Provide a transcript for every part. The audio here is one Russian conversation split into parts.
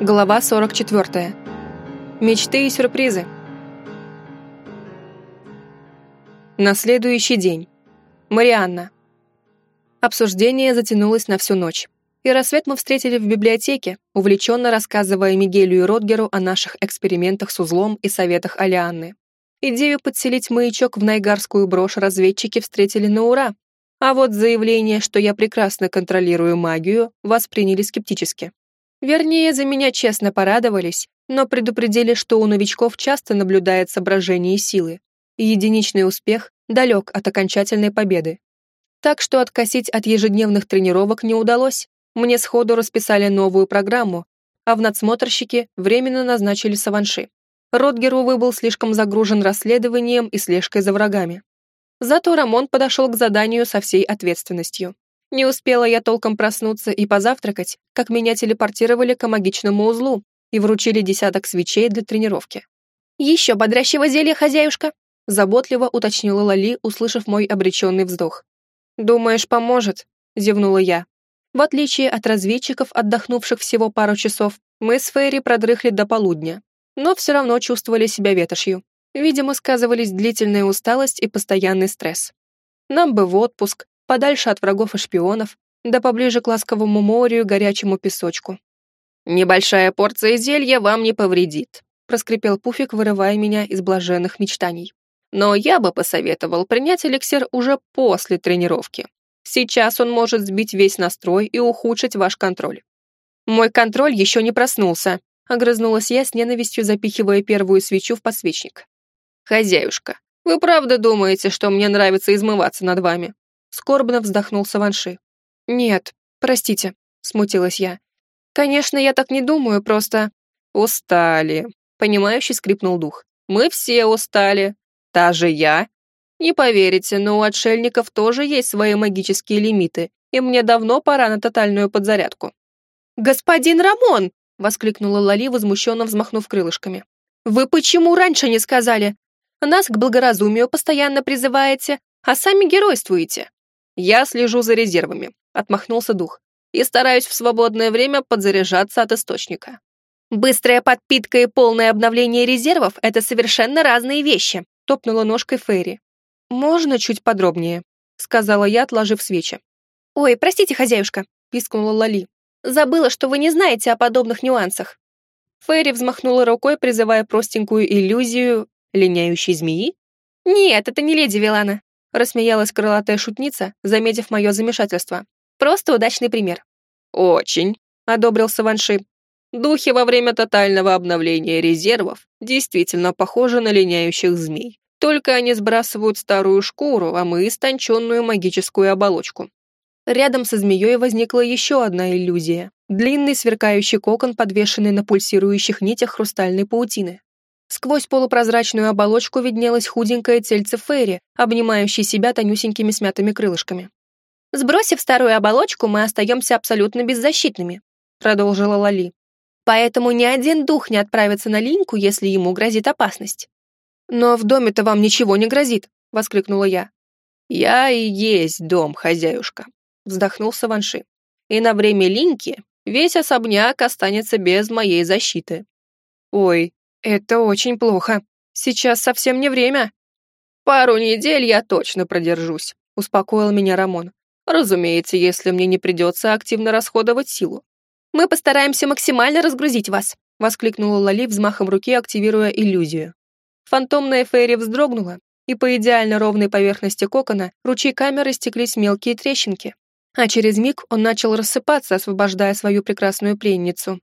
Глава 44. Мечты и сюрпризы. На следующий день. Марианна. Обсуждение затянулось на всю ночь. И рассвет мы встретили в библиотеке, увлеченно рассказывая Мигелю и Ротгеру о наших экспериментах с узлом и советах Алианны. Идею подселить маячок в найгарскую брошь разведчики встретили на ура, а вот заявление, что я прекрасно контролирую магию, восприняли скептически. Вернее, за меня честно порадовались, но предупредили, что у новичков часто наблюдает соображение силы, и единичный успех далек от окончательной победы. Так что откосить от ежедневных тренировок не удалось. Мне сходу расписали новую программу, а в надсмотрщике временно назначили саванши. Ротгер, увы, был слишком загружен расследованием и слежкой за врагами. Зато Рамон подошел к заданию со всей ответственностью. Не успела я толком проснуться и позавтракать, как меня телепортировали к магичному узлу и вручили десяток свечей для тренировки. «Еще бодрящего зелья, хозяюшка!» заботливо уточнила Лали, услышав мой обреченный вздох. «Думаешь, поможет?» — зевнула я. В отличие от разведчиков, отдохнувших всего пару часов, мы с Фейри продрыхли до полудня, но все равно чувствовали себя ветошью. Видимо, сказывались длительная усталость и постоянный стресс. Нам бы в отпуск, подальше от врагов и шпионов, да поближе к ласковому морю и горячему песочку. «Небольшая порция зелья вам не повредит», проскрипел Пуфик, вырывая меня из блаженных мечтаний. «Но я бы посоветовал принять эликсир уже после тренировки. Сейчас он может сбить весь настрой и ухудшить ваш контроль». «Мой контроль еще не проснулся», огрызнулась я с ненавистью, запихивая первую свечу в подсвечник. «Хозяюшка, вы правда думаете, что мне нравится измываться над вами?» Скорбно вздохнул Саванши. «Нет, простите», — смутилась я. «Конечно, я так не думаю, просто...» «Устали», — понимающий скрипнул дух. «Мы все устали. Та же я. Не поверите, но у отшельников тоже есть свои магические лимиты, и мне давно пора на тотальную подзарядку». «Господин Рамон!» — воскликнула Лали, возмущенно взмахнув крылышками. «Вы почему раньше не сказали? Нас к благоразумию постоянно призываете, а сами геройствуете». «Я слежу за резервами», — отмахнулся дух, «и стараюсь в свободное время подзаряжаться от источника». «Быстрая подпитка и полное обновление резервов — это совершенно разные вещи», — топнула ножкой Ферри. «Можно чуть подробнее?» — сказала я, отложив свечи. «Ой, простите, хозяюшка», — пискнула Лали. «Забыла, что вы не знаете о подобных нюансах». Ферри взмахнула рукой, призывая простенькую иллюзию линяющей змеи. «Нет, это не леди Вилана рассмеялась крылатая шутница, заметив мое замешательство. Просто удачный пример. Очень, одобрился Ванши. Духи во время тотального обновления резервов действительно похожи на линяющих змей. Только они сбрасывают старую шкуру, а мы истонченную магическую оболочку. Рядом со змеей возникла еще одна иллюзия. Длинный сверкающий кокон, подвешенный на пульсирующих нитях хрустальной паутины. Сквозь полупрозрачную оболочку виднелось худенькое тельце Фейри, обнимающее себя тонюсенькими смятыми крылышками. «Сбросив старую оболочку, мы остаемся абсолютно беззащитными», продолжила Лали. «Поэтому ни один дух не отправится на линьку, если ему грозит опасность». «Но в доме-то вам ничего не грозит», воскликнула я. «Я и есть дом, хозяюшка», вздохнул Саванши. «И на время линьки весь особняк останется без моей защиты». «Ой, «Это очень плохо. Сейчас совсем не время». «Пару недель я точно продержусь», — успокоил меня Рамон. «Разумеется, если мне не придется активно расходовать силу». «Мы постараемся максимально разгрузить вас», — воскликнула Лали взмахом руки, активируя иллюзию. Фантомная Фейри вздрогнула, и по идеально ровной поверхности кокона ручейками растеклись мелкие трещинки. А через миг он начал рассыпаться, освобождая свою прекрасную пленницу.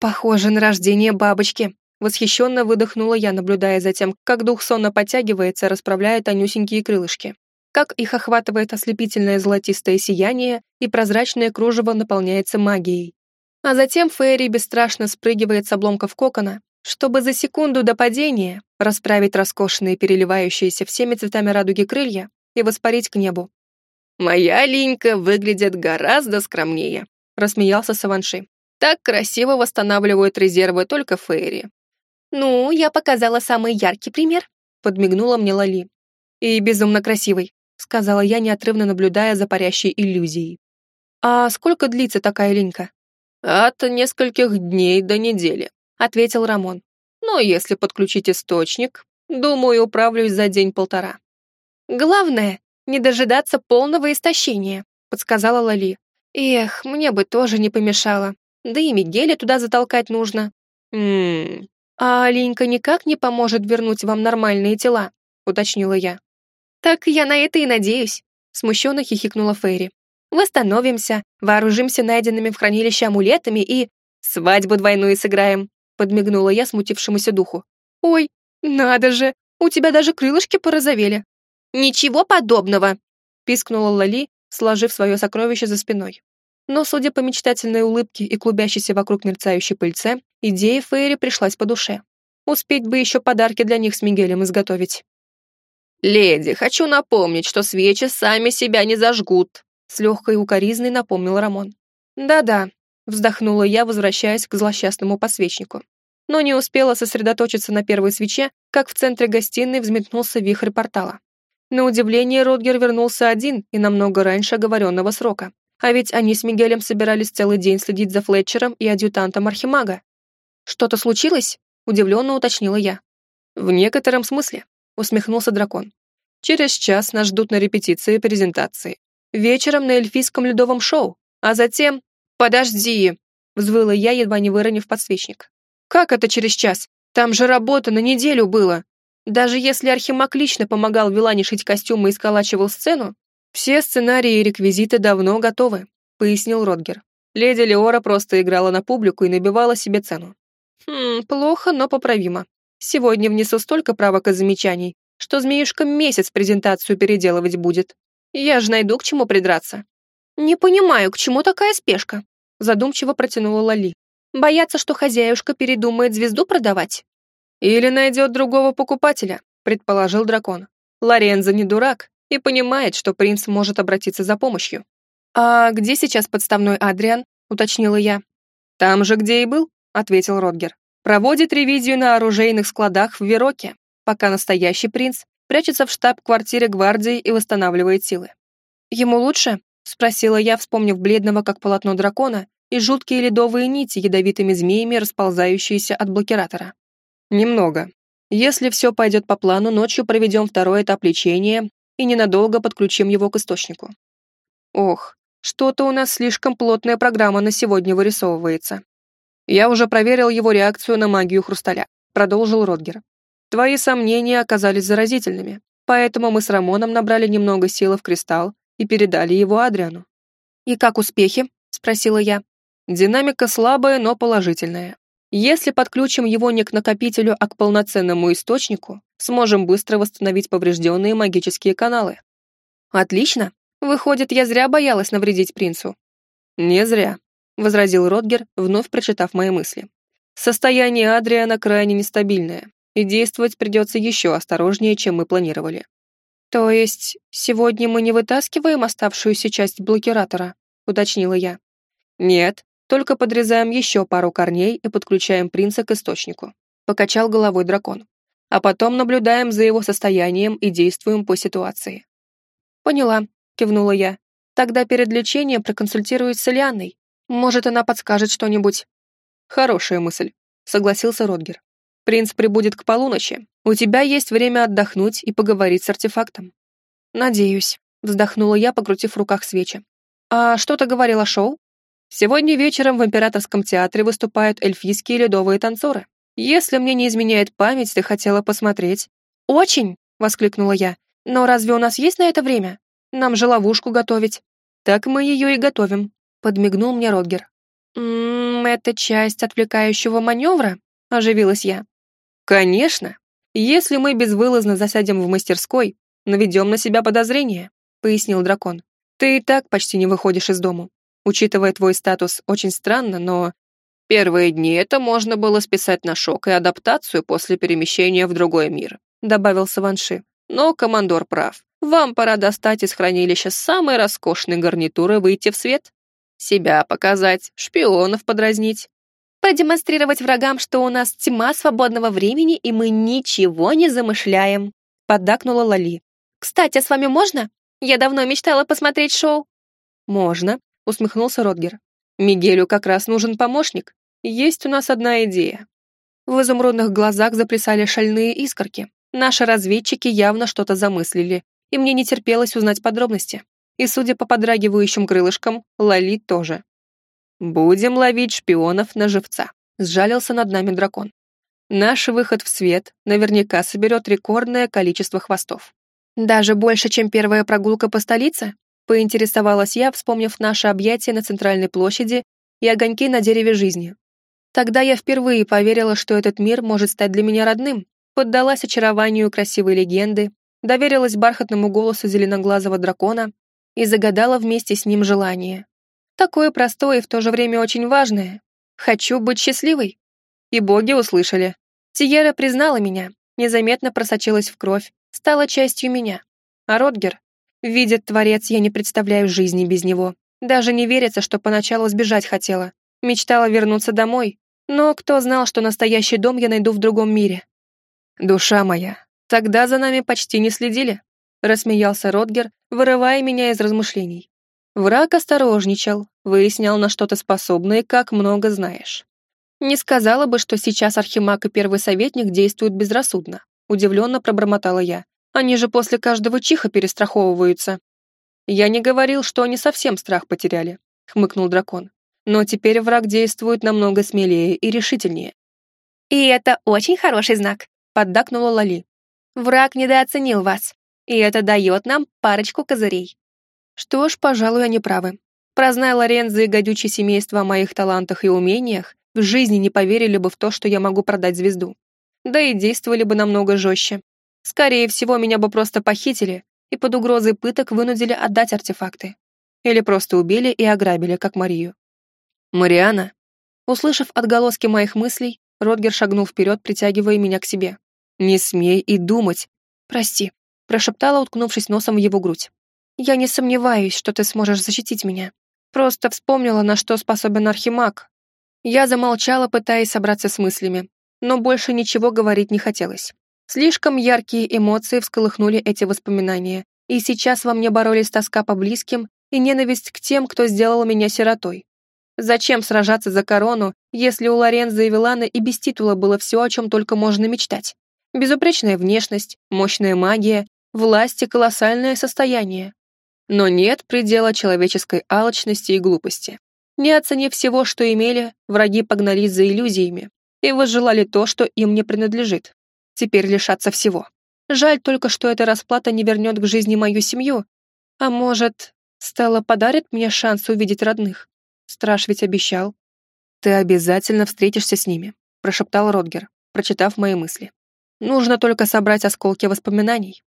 «Похоже на рождение бабочки», Восхищенно выдохнула я, наблюдая за тем, как дух сонно подтягивается, расправляя тонюсенькие крылышки. Как их охватывает ослепительное золотистое сияние, и прозрачное кружево наполняется магией. А затем Фейри бесстрашно спрыгивает с обломков кокона, чтобы за секунду до падения расправить роскошные, переливающиеся всеми цветами радуги крылья и воспарить к небу. «Моя линька выглядит гораздо скромнее», — рассмеялся Саванши. «Так красиво восстанавливают резервы только Фейри. «Ну, я показала самый яркий пример», — подмигнула мне Лали. «И безумно красивый», — сказала я, неотрывно наблюдая за парящей иллюзией. «А сколько длится такая линька?» От нескольких дней до недели, ответил Рамон. Но если подключить источник, думаю, управлюсь за день-полтора. Главное, не дожидаться полного истощения, подсказала Лали. Эх, мне бы тоже не помешало. Да и Мигеля туда затолкать нужно. Ммм, а Алинка никак не поможет вернуть вам нормальные тела, уточнила я. Так я на это и надеюсь, смущенно хихикнула Фейри. Восстановимся, вооружимся найденными в хранилище амулетами и... Свадьбу двойную сыграем, подмигнула я смутившемуся духу. Ой, надо же, у тебя даже крылышки порозовели. Ничего подобного, пискнула Лали, сложив свое сокровище за спиной. Но, судя по мечтательной улыбке и клубящейся вокруг мерцающей пыльце, идея Фейри пришлась по душе. Успеть бы еще подарки для них с Мигелем изготовить. «Леди, хочу напомнить, что свечи сами себя не зажгут», с легкой укоризной напомнил Рамон. «Да-да», вздохнула я, возвращаясь к злосчастному посвечнику. Но не успела сосредоточиться на первой свече, как в центре гостиной взметнулся вихрь портала. На удивление Родгер вернулся один и намного раньше оговоренного срока. А ведь они с Мигелем собирались целый день следить за Флетчером и адъютантом Архимага. «Что-то случилось?» — удивленно уточнила я. «В некотором смысле», — усмехнулся дракон. «Через час нас ждут на репетиции презентации. Вечером на эльфийском ледовом шоу, а затем...» «Подожди!» — взвыла я, едва не выронив подсвечник. «Как это через час? Там же работа на неделю было. Даже если Архимаг лично помогал Вилане шить костюмы и сколачивал сцену, «Все сценарии и реквизиты давно готовы», — пояснил Родгер. Леди Леора просто играла на публику и набивала себе цену. «Хм, плохо, но поправимо. Сегодня внесу столько правок и замечаний, что змеюшка месяц презентацию переделывать будет. Я же найду к чему придраться». «Не понимаю, к чему такая спешка?» задумчиво протянула Лали. «Бояться, что хозяюшка передумает звезду продавать?» «Или найдет другого покупателя», предположил дракон. Лорензо не дурак и понимает, что принц может обратиться за помощью. «А где сейчас подставной Адриан?» — уточнила я. «Там же, где и был», — ответил Родгер. «Проводит ревизию на оружейных складах в Вероке, пока настоящий принц прячется в штаб-квартире гвардии и восстанавливает силы». «Ему лучше?» — спросила я, вспомнив бледного, как полотно дракона, и жуткие ледовые нити ядовитыми змеями, расползающиеся от блокиратора. «Немного. Если все пойдет по плану, ночью проведем второй этап лечения и ненадолго подключим его к источнику. Ох, что-то у нас слишком плотная программа на сегодня вырисовывается. Я уже проверил его реакцию на магию хрусталя, продолжил Родгер. Твои сомнения оказались заразительными, поэтому мы с Рамоном набрали немного силы в кристалл и передали его Адриану. «И как успехи?» — спросила я. Динамика слабая, но положительная. Если подключим его не к накопителю, а к полноценному источнику, сможем быстро восстановить поврежденные магические каналы. Отлично. Выходит, я зря боялась навредить принцу. Не зря, возразил Родгер, вновь прочитав мои мысли. Состояние Адриана крайне нестабильное, и действовать придется еще осторожнее, чем мы планировали. То есть, сегодня мы не вытаскиваем оставшуюся часть блокиратора, уточнила я. Нет, только подрезаем еще пару корней и подключаем принца к источнику. Покачал головой дракон а потом наблюдаем за его состоянием и действуем по ситуации. Поняла, кивнула я. Тогда перед лечением проконсультируюсь с Лианной. Может, она подскажет что-нибудь. Хорошая мысль, согласился Родгер. Принц прибудет к полуночи. У тебя есть время отдохнуть и поговорить с артефактом. Надеюсь, вздохнула я, покрутив в руках свечи. А что ты говорила шоу? Сегодня вечером в Императорском театре выступают эльфийские ледовые танцоры. Если мне не изменяет память, ты хотела посмотреть. Очень, воскликнула я. Но разве у нас есть на это время? Нам же ловушку готовить. Так мы ее и готовим, подмигнул мне Родгер. «Ммм, это часть отвлекающего маневра?» – оживилась я. «Конечно. Если мы безвылазно засядем в мастерской, наведем на себя подозрение», – пояснил дракон. «Ты и так почти не выходишь из дому. Учитывая твой статус, очень странно, но Первые дни это можно было списать на шок и адаптацию после перемещения в другой мир», добавил Саванши. «Но командор прав. Вам пора достать из хранилища самой роскошной гарнитуры выйти в свет. Себя показать, шпионов подразнить. Продемонстрировать врагам, что у нас тьма свободного времени, и мы ничего не замышляем», поддакнула Лали. «Кстати, а с вами можно? Я давно мечтала посмотреть шоу». «Можно», усмехнулся Родгер. Мигелю как раз нужен помощник. Есть у нас одна идея. В изумрудных глазах заплясали шальные искорки. Наши разведчики явно что-то замыслили, и мне не терпелось узнать подробности. И, судя по подрагивающим крылышкам, Лали тоже. «Будем ловить шпионов на живца», — сжалился над нами дракон. «Наш выход в свет наверняка соберет рекордное количество хвостов». «Даже больше, чем первая прогулка по столице?» — поинтересовалась я, вспомнив наше объятие на центральной площади и огоньки на дереве жизни. Тогда я впервые поверила, что этот мир может стать для меня родным, поддалась очарованию красивой легенды, доверилась бархатному голосу зеленоглазого дракона и загадала вместе с ним желание. Такое простое и в то же время очень важное. Хочу быть счастливой. И боги услышали. Тиера признала меня, незаметно просочилась в кровь, стала частью меня. А Ротгер? Видит Творец, я не представляю жизни без него. Даже не верится, что поначалу сбежать хотела. Мечтала вернуться домой. Но кто знал, что настоящий дом я найду в другом мире? Душа моя, тогда за нами почти не следили. Рассмеялся Ротгер, вырывая меня из размышлений. Враг осторожничал, выяснял, на что ты способна и как много знаешь. Не сказала бы, что сейчас Архимаг и Первый Советник действуют безрассудно. Удивленно пробормотала я. Они же после каждого чиха перестраховываются. Я не говорил, что они совсем страх потеряли, хмыкнул дракон. Но теперь враг действует намного смелее и решительнее. И это очень хороший знак, поддакнула Лали. Враг недооценил вас, и это дает нам парочку козырей. Что ж, пожалуй, они правы. Прозная Лорензо и гадючее семейство о моих талантах и умениях, в жизни не поверили бы в то, что я могу продать звезду. Да и действовали бы намного жестче. Скорее всего, меня бы просто похитили и под угрозой пыток вынудили отдать артефакты. Или просто убили и ограбили, как Марию. «Мариана?» Услышав отголоски моих мыслей, Ротгер шагнул вперед, притягивая меня к себе. «Не смей и думать!» «Прости», — прошептала, уткнувшись носом в его грудь. Я не сомневаюсь, что ты сможешь защитить меня. Просто вспомнила, на что способен Архимаг. Я замолчала, пытаясь собраться с мыслями, но больше ничего говорить не хотелось. Слишком яркие эмоции всколыхнули эти воспоминания, и сейчас во мне боролись тоска по близким и ненависть к тем, кто сделал меня сиротой. Зачем сражаться за корону, если у Лорензо и Вилана и без титула было все, о чем только можно мечтать? Безупречная внешность, мощная магия, власть и колоссальное состояние. Но нет предела человеческой алчности и глупости. Не оценив всего, что имели, враги погнались за иллюзиями и возжелали то, что им не принадлежит. Теперь лишаться всего. Жаль только, что эта расплата не вернет к жизни мою семью. А может, Стелла подарит мне шанс увидеть родных? Страж ведь обещал. «Ты обязательно встретишься с ними», — прошептал Родгер, прочитав мои мысли. «Нужно только собрать осколки воспоминаний».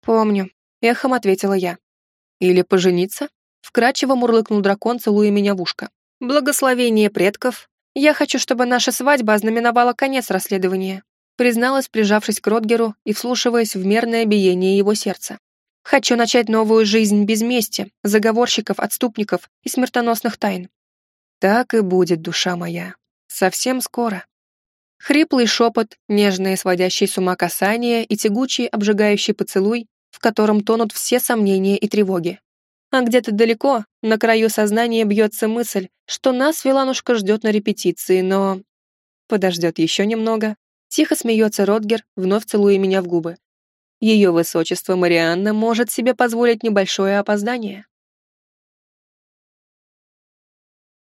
«Помню», — эхом ответила я. Или пожениться? Вкрадчиво мурлыкнул дракон, целуя меня в ушко. Благословение предков. Я хочу, чтобы наша свадьба ознаменовала конец расследования. Призналась, прижавшись к Ротгеру и вслушиваясь в мерное биение его сердца. Хочу начать новую жизнь без мести, заговорщиков, отступников и смертоносных тайн. Так и будет, душа моя. Совсем скоро. Хриплый шепот, нежные сводящие с ума касания и тягучий обжигающий поцелуй в котором тонут все сомнения и тревоги. А где-то далеко, на краю сознания бьется мысль, что нас Виланушка ждет на репетиции, но... Подождет еще немного. Тихо смеется Ротгер, вновь целуя меня в губы. Ее высочество Марианна может себе позволить небольшое опоздание.